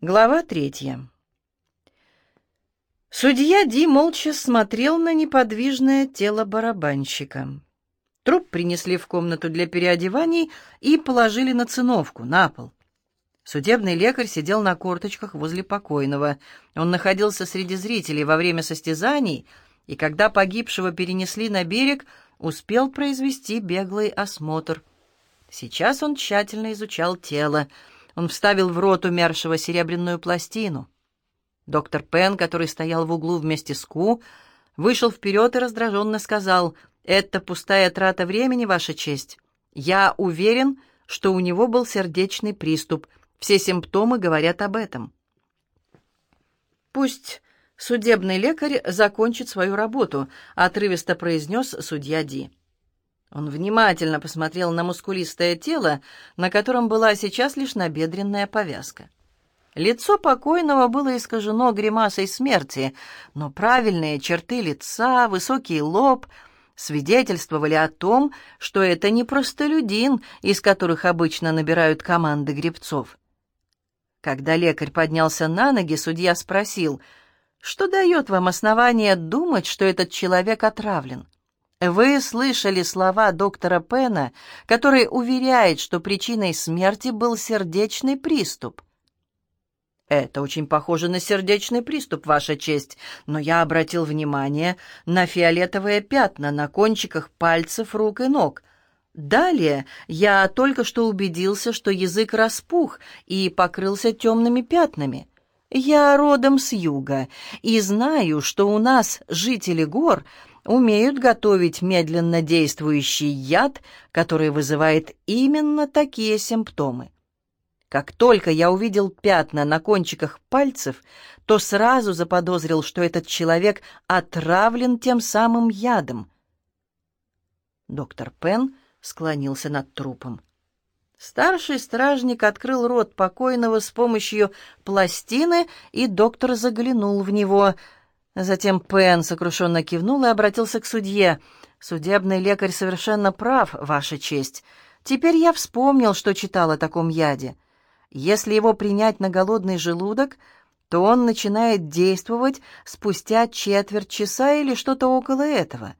Глава третья. Судья Ди молча смотрел на неподвижное тело барабанщика. Труп принесли в комнату для переодеваний и положили на циновку, на пол. Судебный лекарь сидел на корточках возле покойного. Он находился среди зрителей во время состязаний, и когда погибшего перенесли на берег, успел произвести беглый осмотр. Сейчас он тщательно изучал тело. Он вставил в рот умершего серебряную пластину. Доктор Пен, который стоял в углу вместе с Ку, вышел вперед и раздраженно сказал, «Это пустая трата времени, Ваша честь. Я уверен, что у него был сердечный приступ. Все симптомы говорят об этом». «Пусть судебный лекарь закончит свою работу», — отрывисто произнес судья Ди. Он внимательно посмотрел на мускулистое тело, на котором была сейчас лишь набедренная повязка. Лицо покойного было искажено гримасой смерти, но правильные черты лица, высокий лоб свидетельствовали о том, что это не простолюдин, из которых обычно набирают команды гребцов. Когда лекарь поднялся на ноги, судья спросил, что дает вам основание думать, что этот человек отравлен? Вы слышали слова доктора Пена, который уверяет, что причиной смерти был сердечный приступ. Это очень похоже на сердечный приступ, Ваша честь, но я обратил внимание на фиолетовые пятна на кончиках пальцев рук и ног. Далее я только что убедился, что язык распух и покрылся темными пятнами. Я родом с юга и знаю, что у нас, жители гор, умеют готовить медленно действующий яд, который вызывает именно такие симптомы. Как только я увидел пятна на кончиках пальцев, то сразу заподозрил, что этот человек отравлен тем самым ядом. Доктор Пен склонился над трупом. Старший стражник открыл рот покойного с помощью пластины, и доктор заглянул в него — Затем Пен сокрушенно кивнул и обратился к судье. «Судебный лекарь совершенно прав, Ваша честь. Теперь я вспомнил, что читал о таком яде. Если его принять на голодный желудок, то он начинает действовать спустя четверть часа или что-то около этого.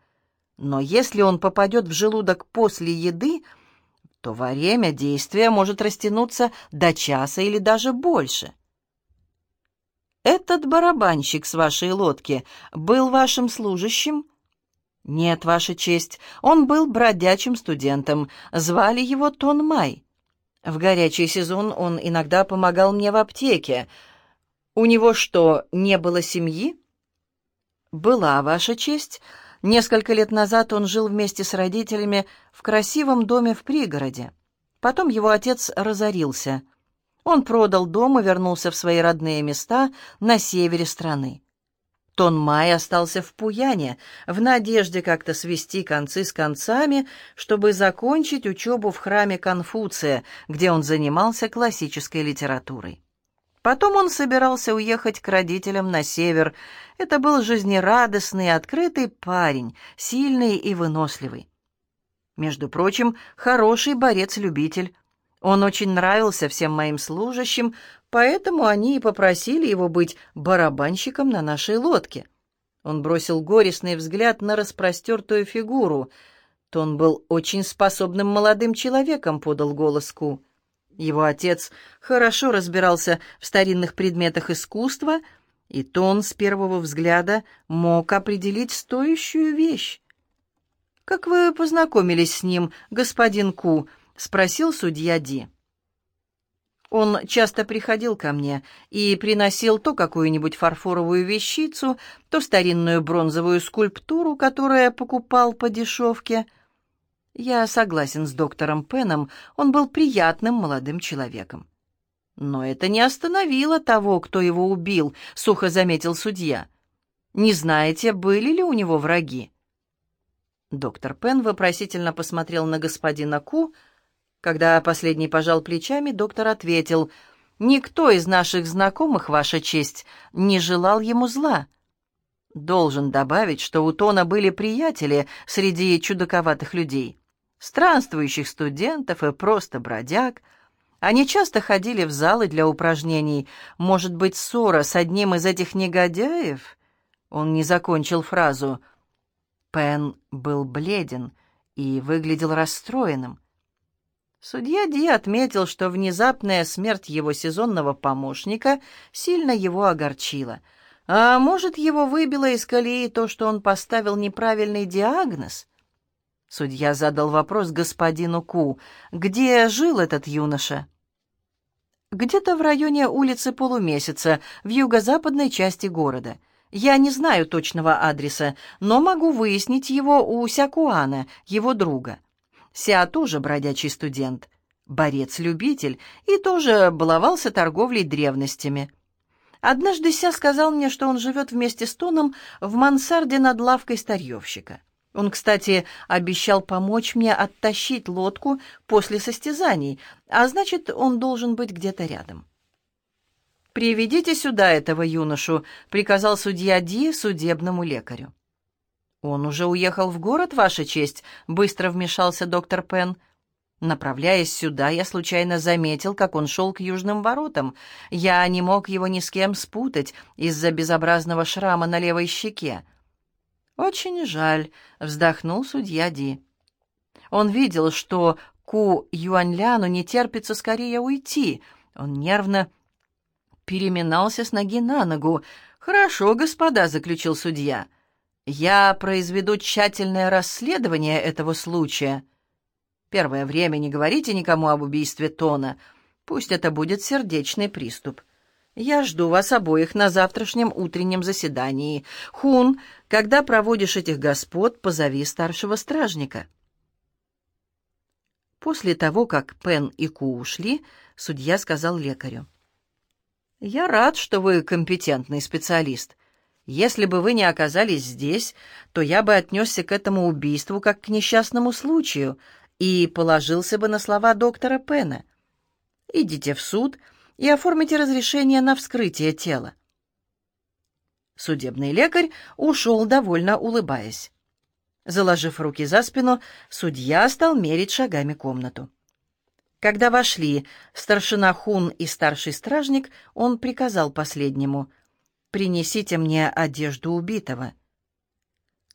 Но если он попадет в желудок после еды, то время действия может растянуться до часа или даже больше. «Этот барабанщик с вашей лодки был вашим служащим?» «Нет, ваша честь, он был бродячим студентом. Звали его Тон Май. В горячий сезон он иногда помогал мне в аптеке. У него что, не было семьи?» «Была, ваша честь. Несколько лет назад он жил вместе с родителями в красивом доме в пригороде. Потом его отец разорился». Он продал дом и вернулся в свои родные места на севере страны. Тон Май остался в Пуяне, в надежде как-то свести концы с концами, чтобы закончить учебу в храме Конфуция, где он занимался классической литературой. Потом он собирался уехать к родителям на север. Это был жизнерадостный, открытый парень, сильный и выносливый. Между прочим, хороший борец-любитель. Он очень нравился всем моим служащим, поэтому они и попросили его быть барабанщиком на нашей лодке. Он бросил горестный взгляд на распростертую фигуру. То он был очень способным молодым человеком, подал голос Ку. Его отец хорошо разбирался в старинных предметах искусства, и то он с первого взгляда мог определить стоящую вещь. «Как вы познакомились с ним, господин Ку?» — спросил судья Ди. Он часто приходил ко мне и приносил то какую-нибудь фарфоровую вещицу, то старинную бронзовую скульптуру, которую покупал по дешевке. Я согласен с доктором Пеном, он был приятным молодым человеком. Но это не остановило того, кто его убил, сухо заметил судья. Не знаете, были ли у него враги? Доктор Пен вопросительно посмотрел на господина Ку, — когда последний пожал плечами, доктор ответил, «Никто из наших знакомых, Ваша честь, не желал ему зла». Должен добавить, что у Тона были приятели среди чудаковатых людей, странствующих студентов и просто бродяг. Они часто ходили в залы для упражнений. Может быть, ссора с одним из этих негодяев? Он не закончил фразу. Пен был бледен и выглядел расстроенным. Судья Ди отметил, что внезапная смерть его сезонного помощника сильно его огорчила. А может, его выбило из колеи то, что он поставил неправильный диагноз? Судья задал вопрос господину Ку. «Где жил этот юноша?» «Где-то в районе улицы Полумесяца, в юго-западной части города. Я не знаю точного адреса, но могу выяснить его у Сякуана, его друга. Ся тоже бродячий студент, борец-любитель и тоже баловался торговлей древностями. Однажды Ся сказал мне, что он живет вместе с Тоном в мансарде над лавкой старьевщика. Он, кстати, обещал помочь мне оттащить лодку после состязаний, а значит, он должен быть где-то рядом. «Приведите сюда этого юношу», — приказал судья Ди судебному лекарю. «Он уже уехал в город, Ваша честь», — быстро вмешался доктор Пен. Направляясь сюда, я случайно заметил, как он шел к южным воротам. Я не мог его ни с кем спутать из-за безобразного шрама на левой щеке. «Очень жаль», — вздохнул судья Ди. Он видел, что Ку Юаньляну не терпится скорее уйти. Он нервно переминался с ноги на ногу. «Хорошо, господа», — заключил судья. «Я произведу тщательное расследование этого случая. Первое время не говорите никому об убийстве Тона. Пусть это будет сердечный приступ. Я жду вас обоих на завтрашнем утреннем заседании. Хун, когда проводишь этих господ, позови старшего стражника». После того, как Пен и Ку ушли, судья сказал лекарю. «Я рад, что вы компетентный специалист. Если бы вы не оказались здесь, то я бы отнесся к этому убийству как к несчастному случаю и положился бы на слова доктора Пена. Идите в суд и оформите разрешение на вскрытие тела. Судебный лекарь ушел, довольно улыбаясь. Заложив руки за спину, судья стал мерить шагами комнату. Когда вошли старшина Хун и старший стражник, он приказал последнему «Принесите мне одежду убитого».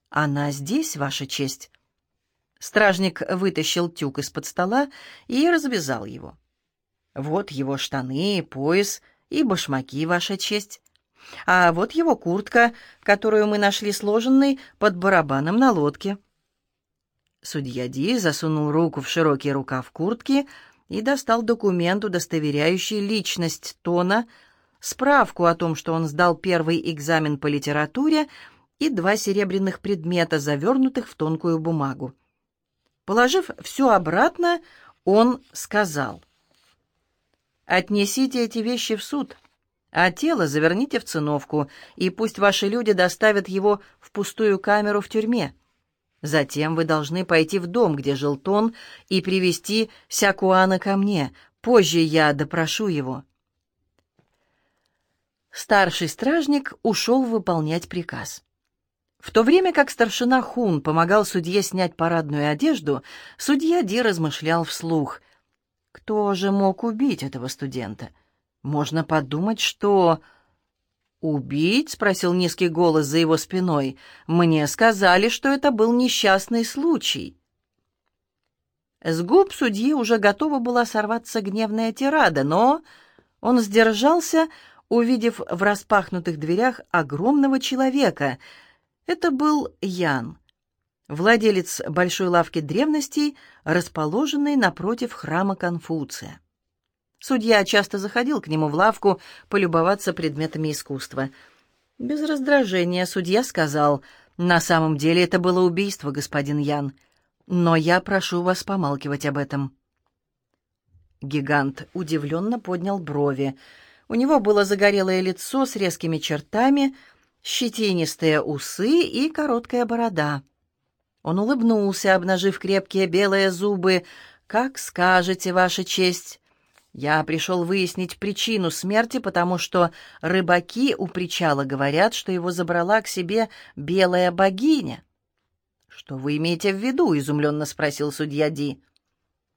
«Она здесь, Ваша честь?» Стражник вытащил тюк из-под стола и развязал его. Вот его штаны, пояс и башмаки, ваша честь. А вот его куртка, которую мы нашли сложенной под барабаном на лодке. Судья Ди засунул руку в широкий рукав куртки и достал документ, удостоверяющий личность Тона, справку о том, что он сдал первый экзамен по литературе и два серебряных предмета, завернутых в тонкую бумагу. Положив все обратно, он сказал — Отнесите эти вещи в суд, а тело заверните в циновку, и пусть ваши люди доставят его в пустую камеру в тюрьме. Затем вы должны пойти в дом, где жил Тон, и привести Сякуана ко мне. Позже я допрошу его». Старший стражник ушел выполнять приказ. В то время как старшина Хун помогал судье снять парадную одежду, судья Ди размышлял вслух — кто же мог убить этого студента? Можно подумать, что... «Убить?» — спросил низкий голос за его спиной. «Мне сказали, что это был несчастный случай». С губ судьи уже готова была сорваться гневная тирада, но он сдержался, увидев в распахнутых дверях огромного человека. Это был Ян владелец большой лавки древностей, расположенной напротив храма Конфуция. Судья часто заходил к нему в лавку полюбоваться предметами искусства. Без раздражения судья сказал, «На самом деле это было убийство, господин Ян, но я прошу вас помалкивать об этом». Гигант удивленно поднял брови. У него было загорелое лицо с резкими чертами, щетинистые усы и короткая борода. Он улыбнулся, обнажив крепкие белые зубы. «Как скажете, Ваша честь!» «Я пришел выяснить причину смерти, потому что рыбаки у причала говорят, что его забрала к себе белая богиня». «Что вы имеете в виду?» — изумленно спросил судья Ди.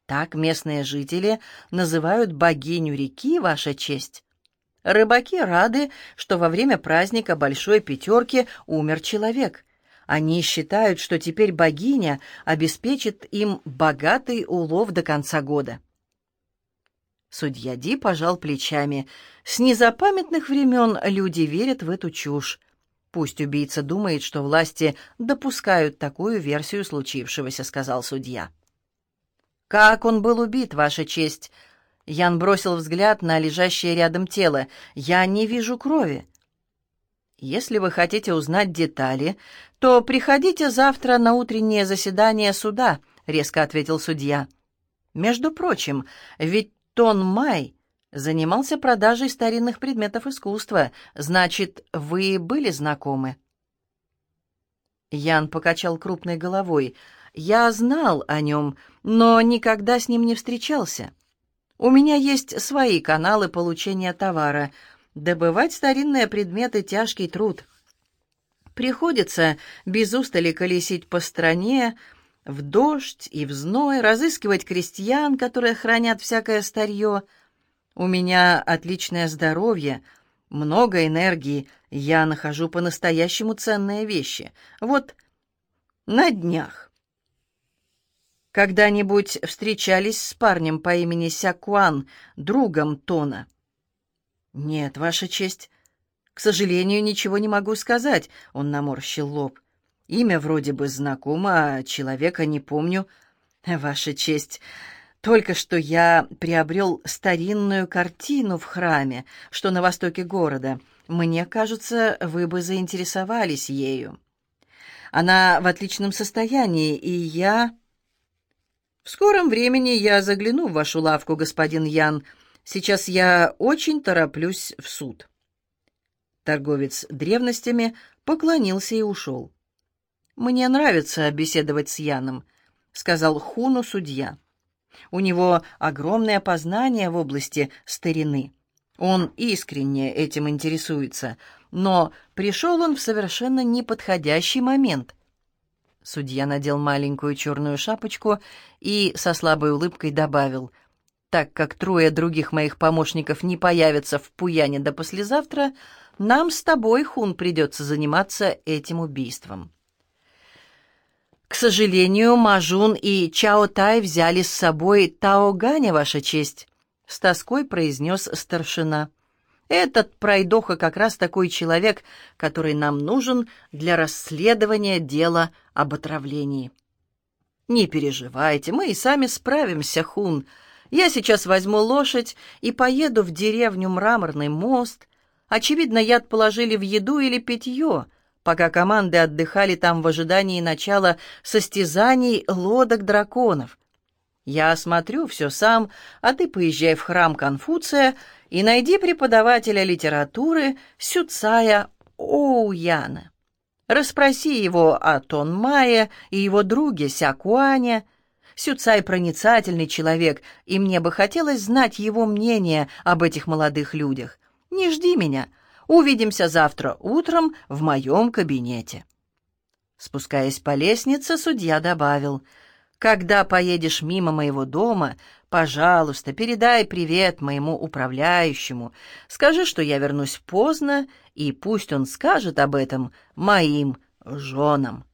Так местные жители называют богиню реки, Ваша честь. Рыбаки рады, что во время праздника Большой Пятерки умер человек. Они считают, что теперь богиня обеспечит им богатый улов до конца года. Судья Ди пожал плечами. С незапамятных времен люди верят в эту чушь. Пусть убийца думает, что власти допускают такую версию случившегося, сказал судья. Как он был убит, Ваша честь? Ян бросил взгляд на лежащее рядом тело. «Я не вижу крови». «Если вы хотите узнать детали, то приходите завтра на утреннее заседание суда», — резко ответил судья. «Между прочим, ведь Тон Май занимался продажей старинных предметов искусства. Значит, вы были знакомы?» Ян покачал крупной головой. «Я знал о нем, но никогда с ним не встречался». У меня есть свои каналы получения товара. Добывать старинные предметы — тяжкий труд. Приходится без устали колесить по стране, в дождь и в зной, разыскивать крестьян, которые хранят всякое старье. У меня отличное здоровье, много энергии, я нахожу по-настоящему ценные вещи. Вот на днях когда-нибудь встречались с парнем по имени Сякуан, другом Тона? Нет, Ваша честь. К сожалению, ничего не могу сказать, он наморщил лоб. Имя вроде бы знакомо, а человека не помню. Ваша честь, только что я приобрел старинную картину в храме, что на востоке города. Мне кажется, вы бы заинтересовались ею. Она в отличном состоянии, и я... В скором времени я загляну в вашу лавку, господин Ян. Сейчас я очень тороплюсь в суд. Торговец древностями поклонился и ушел. Мне нравится беседовать с Яном, сказал Хуну судья. У него огромное познание в области старины. Он искренне этим интересуется, но пришел он в совершенно неподходящий момент. Судья надел маленькую черную шапочку и со слабой улыбкой добавил, «Так как трое других моих помощников не появятся в Пуяне до послезавтра, нам с тобой, Хун, придется заниматься этим убийством». «К сожалению, Мажун и Чао Тай взяли с собой Тао Ганя, Ваша честь», — с тоской произнес старшина. Этот пройдоха как раз такой человек, который нам нужен для расследования дела об отравлении. Не переживайте, мы и сами справимся, Хун. Я сейчас возьму лошадь и поеду в деревню Мраморный мост. Очевидно, яд положили в еду или питье, пока команды отдыхали там в ожидании начала состязаний лодок драконов. Я осмотрю все сам, а ты поезжай в храм Конфуция и найди преподавателя литературы Сюцая Оуяна. Расспроси его о Тон Мае и его друге Сякуане. Сюцай проницательный человек, и мне бы хотелось знать его мнение об этих молодых людях. Не жди меня. Увидимся завтра утром в моем кабинете. Спускаясь по лестнице, судья добавил — когда поедешь мимо моего дома, пожалуйста, передай привет моему управляющему. Скажи, что я вернусь поздно, и пусть он скажет об этом моим женам.